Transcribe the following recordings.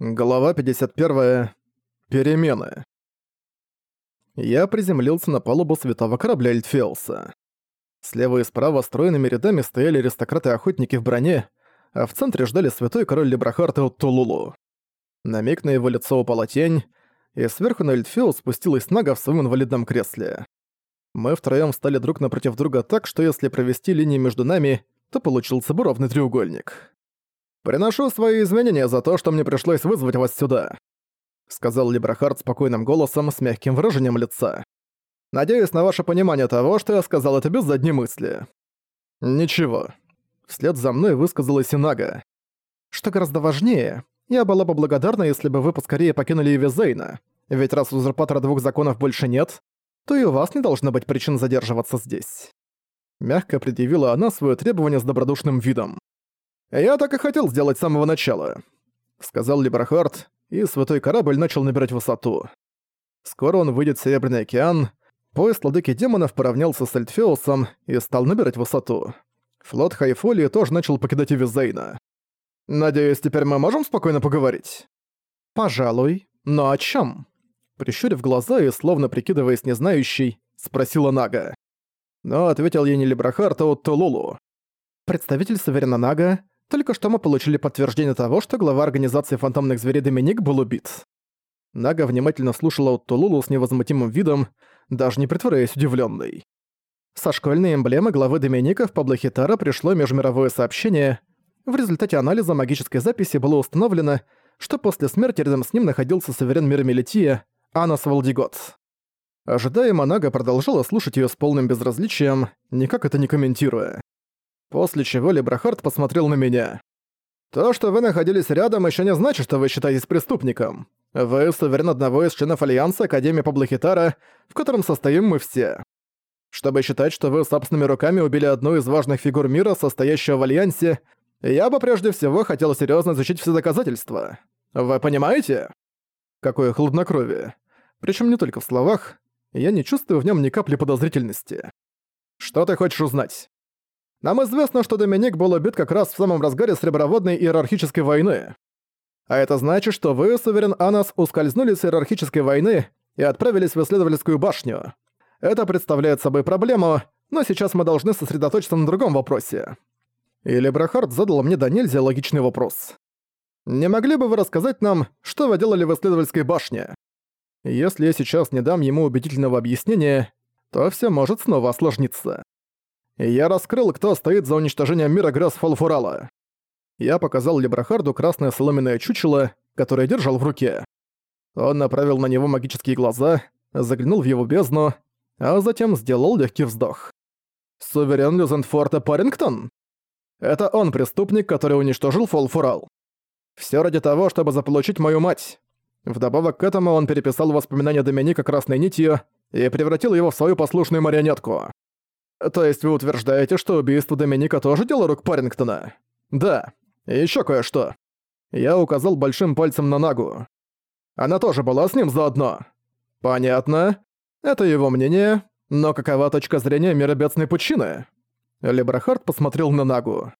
Глава 51. Перемены. Я приземлился на палубу святого корабля Эльтфеуса. Слева и справа стройными рядами стояли аристократы-охотники в броне, а в центре ждали святой король Лебрахарта Тулулу. На миг на его лицо упала тень, и сверху на Эльтфеус спустилась Нага в своем инвалидном кресле. Мы втроём встали друг напротив друга так, что если провести линии между нами, то получился бы ровный треугольник. «Приношу свои извинения за то, что мне пришлось вызвать вас сюда», сказал Либрахард спокойным голосом с мягким выражением лица. «Надеюсь на ваше понимание того, что я сказал это без задней мысли». «Ничего». Вслед за мной высказалась Инага. «Что гораздо важнее, я была бы благодарна, если бы вы поскорее покинули Эвизейна, ведь раз узурпатора двух законов больше нет, то и у вас не должно быть причин задерживаться здесь». Мягко предъявила она свое требование с добродушным видом. «Я так и хотел сделать с самого начала», — сказал Либрахард, и святой корабль начал набирать высоту. Скоро он выйдет в Серебряный океан, поезд владыки демонов поравнялся с Эльтфеусом и стал набирать высоту. Флот Хайфолии тоже начал покидать Эвизейна. «Надеюсь, теперь мы можем спокойно поговорить?» «Пожалуй. Но о чем? Прищурив глаза и словно прикидываясь незнающий, спросила Нага. Но ответил ей не Либрахард, а от Тулулу. Представитель Саверина Нага только что мы получили подтверждение того, что глава организации фантомных зверей Доминик был убит. Нага внимательно слушала Тулулу с невозмутимым видом, даже не притворяясь удивленной. Со школьной эмблемы главы Доминика в Паблохитара пришло межмировое сообщение. В результате анализа магической записи было установлено, что после смерти рядом с ним находился суверен мира Мелития, Анас Валдигот. Ожидаемо Нага продолжала слушать ее с полным безразличием, никак это не комментируя. После чего Лебрахард посмотрел на меня. «То, что вы находились рядом, еще не значит, что вы считаетесь преступником. Вы суверен одного из членов Альянса Академии Паблохитара, в котором состоим мы все. Чтобы считать, что вы собственными руками убили одну из важных фигур мира, состоящего в Альянсе, я бы прежде всего хотел серьезно изучить все доказательства. Вы понимаете?» Какое хладнокровие. Причем не только в словах, я не чувствую в нем ни капли подозрительности. «Что ты хочешь узнать?» Нам известно, что Доминик был убит как раз в самом разгаре Среброводной иерархической войны. А это значит, что вы, Суверен Анас, ускользнули с иерархической войны и отправились в исследовательскую башню. Это представляет собой проблему, но сейчас мы должны сосредоточиться на другом вопросе. Или Брахард задал мне до нельзя логичный вопрос. Не могли бы вы рассказать нам, что вы делали в исследовательской башне? Если я сейчас не дам ему убедительного объяснения, то все может снова осложниться я раскрыл, кто стоит за уничтожением мира грез Фалфурала. Я показал Лебрахарду красное соломенное чучело, которое держал в руке. Он направил на него магические глаза, заглянул в его бездну, а затем сделал легкий вздох. «Суверен Люзенфорта Парингтон? Это он преступник, который уничтожил Фолфурал. Все ради того, чтобы заполучить мою мать. Вдобавок к этому он переписал воспоминания Доминика красной нитью и превратил его в свою послушную марионетку. То есть вы утверждаете, что убийство Доминика тоже дело рук Парингтона? Да. И ещё кое-что. Я указал большим пальцем на Нагу. Она тоже была с ним заодно. Понятно. Это его мнение. Но какова точка зрения миробедственной пучины? Лебрахард посмотрел на Нагу.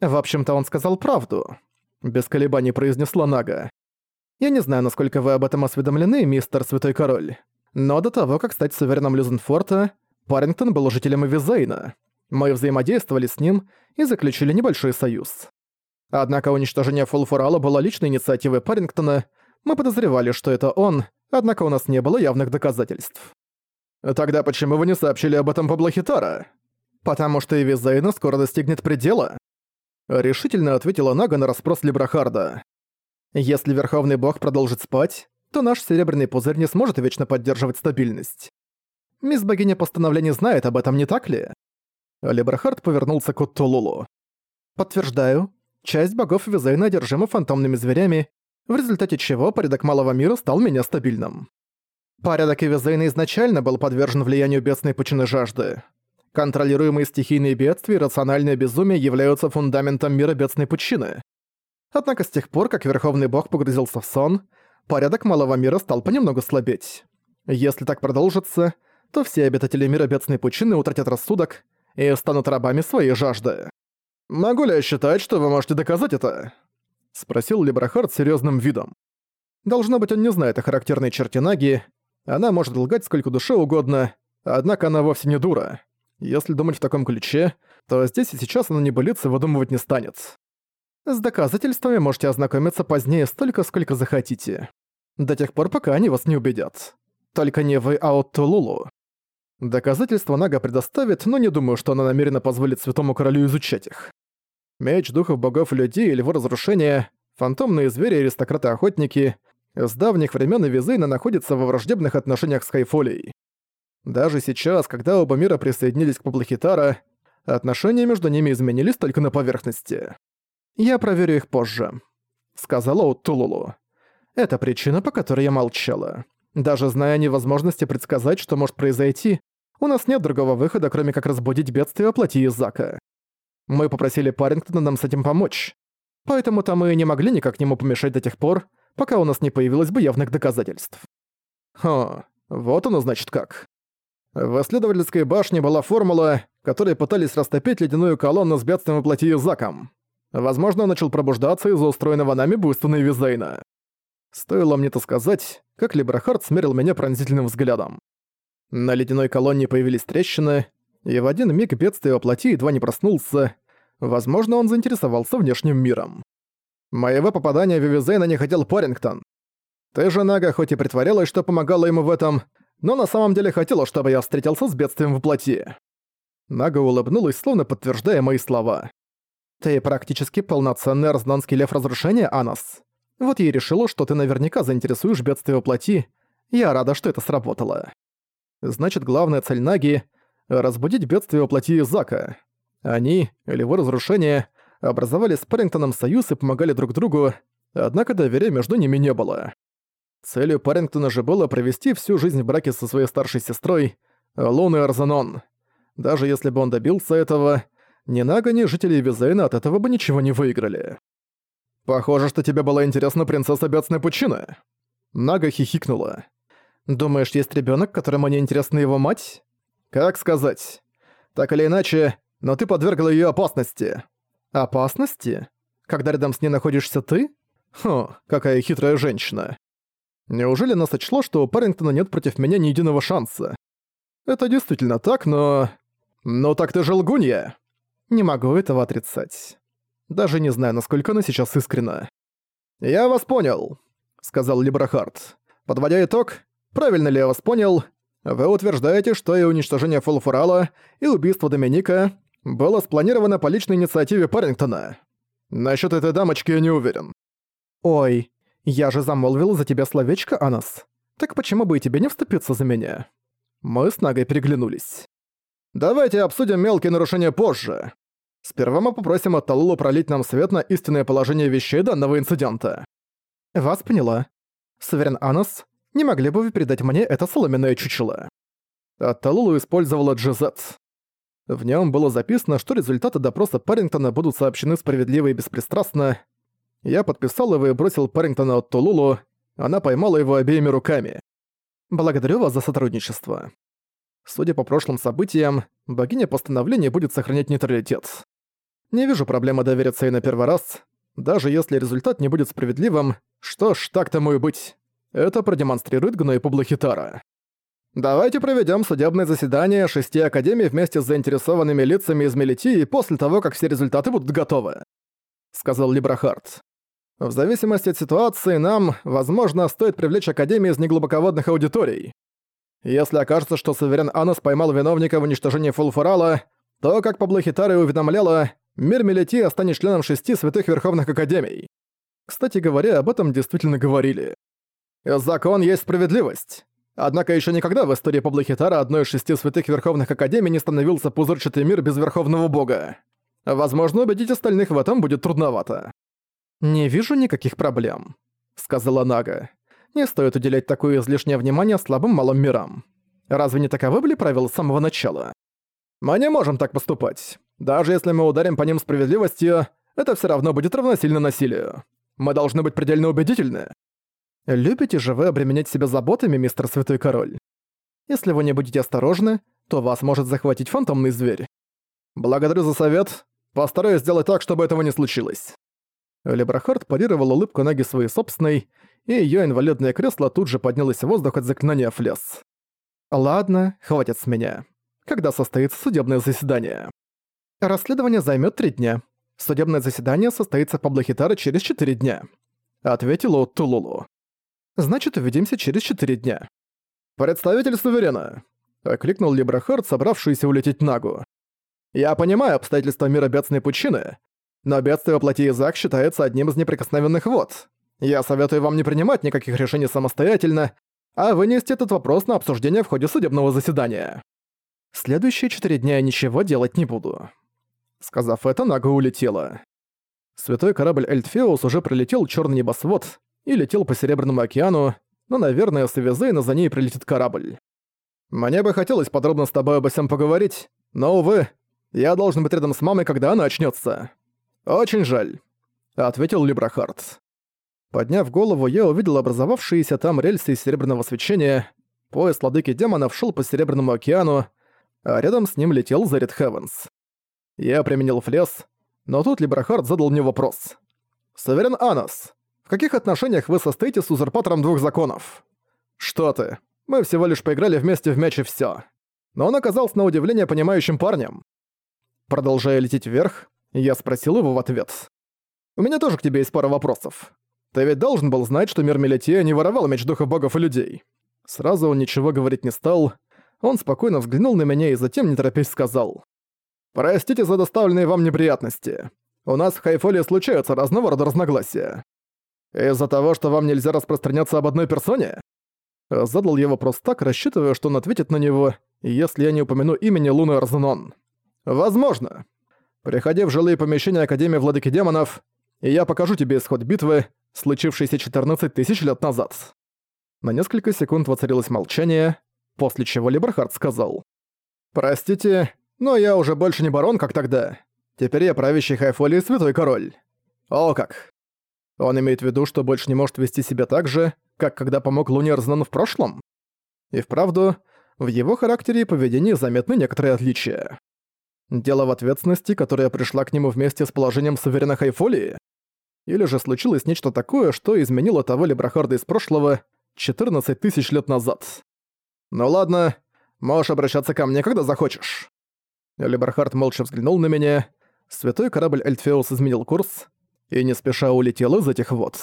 В общем-то, он сказал правду. Без колебаний произнесла Нага. Я не знаю, насколько вы об этом осведомлены, мистер Святой Король. Но до того, как стать сувереном Люзенфорта, Парингтон был жителем Эвизейна. Мы взаимодействовали с ним и заключили небольшой союз. Однако уничтожение Фулфурала было личной инициативой Парингтона, мы подозревали, что это он, однако у нас не было явных доказательств. «Тогда почему вы не сообщили об этом Паблохитара?» «Потому что Эвизейна скоро достигнет предела», — решительно ответила Нага на расспрос Либрахарда. «Если Верховный Бог продолжит спать, то наш Серебряный Пузырь не сможет вечно поддерживать стабильность. Мисс Богиня Постановлений знает об этом, не так ли?» Лебрахард повернулся к Уттулулу. «Подтверждаю. Часть богов Визейна одержима фантомными зверями, в результате чего порядок малого мира стал менее стабильным. Порядок Визейна изначально был подвержен влиянию бедственной пучины жажды. Контролируемые стихийные бедствия и рациональное безумие являются фундаментом мира бедственной пучины. Однако с тех пор, как Верховный Бог погрузился в сон, порядок малого мира стал понемногу слабеть. Если так продолжится, то все обитатели мира бедственной пучины утратят рассудок и станут рабами своей жажды. Могу ли я считать, что вы можете доказать это? — спросил Лебрахард серьезным видом. Должно быть, он не знает о характерной черте Наги. Она может лгать сколько душе угодно, однако она вовсе не дура. Если думать в таком ключе, то здесь и сейчас она небылицы выдумывать не станет. С доказательствами можете ознакомиться позднее столько, сколько захотите. До тех пор, пока они вас не убедят. Только не вы, а от Тулулу. Доказательства Нага предоставит, но не думаю, что она намерена позволить Святому Королю изучать их. Меч духов богов и людей или его разрушения, фантомные звери и аристократы-охотники с давних времен Визейна находится во враждебных отношениях с Хайфолией. Даже сейчас, когда оба мира присоединились к Паблохитара, отношения между ними изменились только на поверхности. «Я проверю их позже», — сказала Уттулулу. «Это причина, по которой я молчала. Даже зная о невозможности предсказать, что может произойти, у нас нет другого выхода, кроме как разбудить бедствие плоти Изака. Мы попросили Парингтона нам с этим помочь. Поэтому-то мы не могли никак нему помешать до тех пор, пока у нас не появилось бы явных доказательств. Хо, вот оно значит как. В исследовательской башне была формула, которой пытались растопить ледяную колонну с бедствием воплоти Заком. Возможно, он начал пробуждаться из-за устроенного нами буйства Визейна. Стоило мне это сказать, как Либрахард смерил меня пронзительным взглядом. На ледяной колонне появились трещины, и в один миг бедствие воплоти едва не проснулся. Возможно, он заинтересовался внешним миром. Моего попадания в Вивизейна не хотел Порингтон. Ты же, Нага, хоть и притворялась, что помогала ему в этом, но на самом деле хотела, чтобы я встретился с бедствием в плоти. Нага улыбнулась, словно подтверждая мои слова. «Ты практически полноценный арзнанский лев разрушения, Анас. Вот я и решила, что ты наверняка заинтересуешь бедствие в плоти. Я рада, что это сработало. Значит, главная цель Наги — разбудить бедствие плоти Зака. Они, или его разрушение, образовали с Парингтоном союз и помогали друг другу, однако доверия между ними не было. Целью Парингтона же было провести всю жизнь в браке со своей старшей сестрой, Луной Арзанон. Даже если бы он добился этого, ни Нага, ни жители Визейна от этого бы ничего не выиграли. «Похоже, что тебе была интересна принцесса Бедсной Пучины». Нага хихикнула. «Думаешь, есть ребенок, которому не интересна его мать?» «Как сказать? Так или иначе, но ты подвергла ее опасности». «Опасности? Когда рядом с ней находишься ты? Хо, какая хитрая женщина. Неужели она сочла, что у Парингтона нет против меня ни единого шанса? Это действительно так, но... Ну так ты же лгунья! Не могу этого отрицать. Даже не знаю, насколько она сейчас искренна. «Я вас понял», — сказал Либрахард. «Подводя итог, правильно ли я вас понял? Вы утверждаете, что и уничтожение Фулфурала, и убийство Доминика было спланировано по личной инициативе Парингтона. Насчет этой дамочки я не уверен». «Ой, я же замолвил за тебя словечко, Анас. Так почему бы и тебе не вступиться за меня?» Мы с Нагой переглянулись. «Давайте обсудим мелкие нарушения позже. Сперва мы попросим от Талулу пролить нам свет на истинное положение вещей данного инцидента». «Вас поняла. Суверен Анас, не могли бы вы передать мне это соломенное чучело?» От Талулу использовала Джизет. В нем было записано, что результаты допроса Парингтона будут сообщены справедливо и беспристрастно, я подписал его и бросил Парингтона от Тулулу, она поймала его обеими руками. «Благодарю вас за сотрудничество». Судя по прошлым событиям, богиня постановления будет сохранять нейтралитет. Не вижу проблемы довериться ей на первый раз. Даже если результат не будет справедливым, что ж, так тому и быть. Это продемонстрирует гной Публохитара. Давайте проведем судебное заседание шести академий вместе с заинтересованными лицами из Мелитии после того, как все результаты будут готовы», — сказал Либрахард. В зависимости от ситуации нам, возможно, стоит привлечь Академию из неглубоководных аудиторий. Если окажется, что Суверен Анос поймал виновника в уничтожении Фулфурала, то, как Паблохитара уведомляла, мир Мелити станет членом шести святых Верховных Академий. Кстати говоря, об этом действительно говорили. Закон есть справедливость. Однако еще никогда в истории Паблохитара одной из шести святых Верховных Академий не становился пузырчатый мир без Верховного Бога. Возможно, убедить остальных в этом будет трудновато. «Не вижу никаких проблем», — сказала Нага. «Не стоит уделять такое излишнее внимание слабым малым мирам. Разве не таковы были правила с самого начала? Мы не можем так поступать. Даже если мы ударим по ним справедливостью, это все равно будет равносильно насилию. Мы должны быть предельно убедительны. Любите же вы обременять себя заботами, мистер Святой Король? Если вы не будете осторожны, то вас может захватить фантомный зверь. Благодарю за совет. Постараюсь сделать так, чтобы этого не случилось. Лебрахард парировал улыбку Наги своей собственной, и её инвалидное кресло тут же поднялось в воздух от заклинания флес. «Ладно, хватит с меня. Когда состоится судебное заседание?» «Расследование займёт три дня. Судебное заседание состоится по Блахитара через четыре дня», — ответила Тулулу. «Значит, увидимся через четыре дня». «Представитель суверена», — окликнул Либрахард, собравшийся улететь Нагу. «Я понимаю обстоятельства мира бедственной пучины, но бедствие воплоти Изак считается одним из неприкосновенных вод. Я советую вам не принимать никаких решений самостоятельно, а вынести этот вопрос на обсуждение в ходе судебного заседания. Следующие четыре дня я ничего делать не буду». Сказав это, Нага улетела. Святой корабль Эльтфеус уже пролетел черный небосвод и летел по Серебряному океану, но, наверное, с Эвизейна за ней прилетит корабль. Мне бы хотелось подробно с тобой обо всем поговорить, но, увы, я должен быть рядом с мамой, когда она очнется. Очень жаль», — ответил Либрахард. Подняв голову, я увидел образовавшиеся там рельсы из серебряного свечения. Поезд ладыки демонов шел по Серебряному океану, а рядом с ним летел Зарит Хевенс. Я применил флес, но тут Либрахард задал мне вопрос. «Суверен Анос, каких отношениях вы состоите с узурпатором двух законов?» «Что ты? Мы всего лишь поиграли вместе в мяч и всё». Но он оказался на удивление понимающим парнем. Продолжая лететь вверх, я спросил его в ответ. «У меня тоже к тебе есть пара вопросов. Ты ведь должен был знать, что мир Мелитея не воровал меч духов богов и людей». Сразу он ничего говорить не стал. Он спокойно взглянул на меня и затем, не торопясь, сказал. «Простите за доставленные вам неприятности. У нас в Хайфоле случаются разного рода разногласия. Из-за того, что вам нельзя распространяться об одной персоне?» Задал я вопрос так, рассчитывая, что он ответит на него, если я не упомяну имени Луны Арзенон. «Возможно. Приходи в жилые помещения Академии Владыки Демонов, и я покажу тебе исход битвы, случившейся 14 тысяч лет назад». На несколько секунд воцарилось молчание, после чего Либерхард сказал. «Простите, но я уже больше не барон, как тогда. Теперь я правящий Хайфоли и святой король. О как!» Он имеет в виду, что больше не может вести себя так же, как когда помог Луне Арзнану в прошлом? И вправду, в его характере и поведении заметны некоторые отличия. Дело в ответственности, которая пришла к нему вместе с положением суверена Хайфолии? Или же случилось нечто такое, что изменило того Лебрахарда из прошлого 14 тысяч лет назад? Ну ладно, можешь обращаться ко мне, когда захочешь. Лебрахард молча взглянул на меня. Святой корабль Эльтфеус изменил курс и не спеша улетел из этих вод.